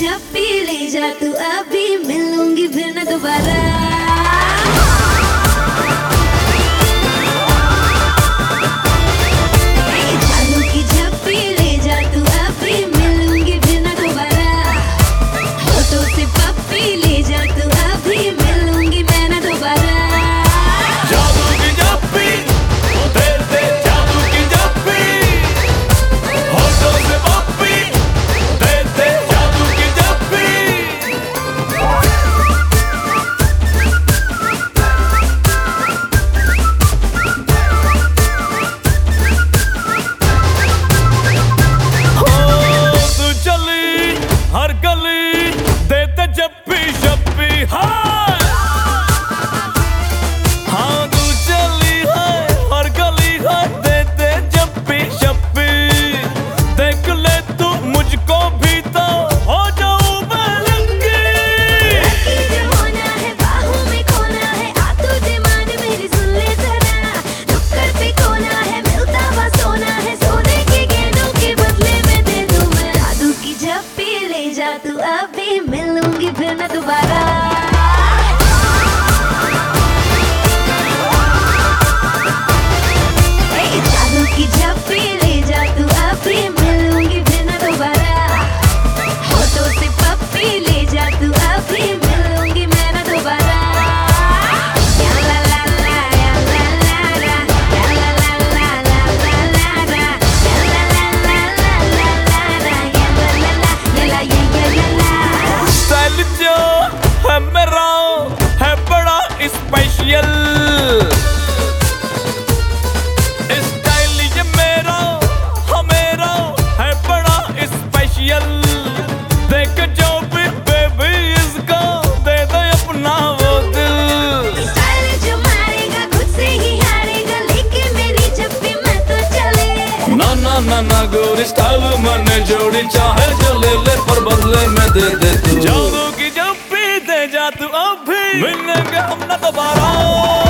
छपी ले जा तू अभी मिलूँगी फिर न दोबारा। मिलूँगी फिर मैं दोबारा। की जब फिर स्टाइल स्टाइल ये मेरा हाँ हमेरा है बड़ा स्पेशल देख जो भी बेबी दे दे अपना वो दिल। ना ना ना ना गोरी स्टाइल मैंने जोड़ी चाहे जो ले ले पर बदले में दे दे तू। जादू तू ओ भी मिलने पे हम ना दोबारा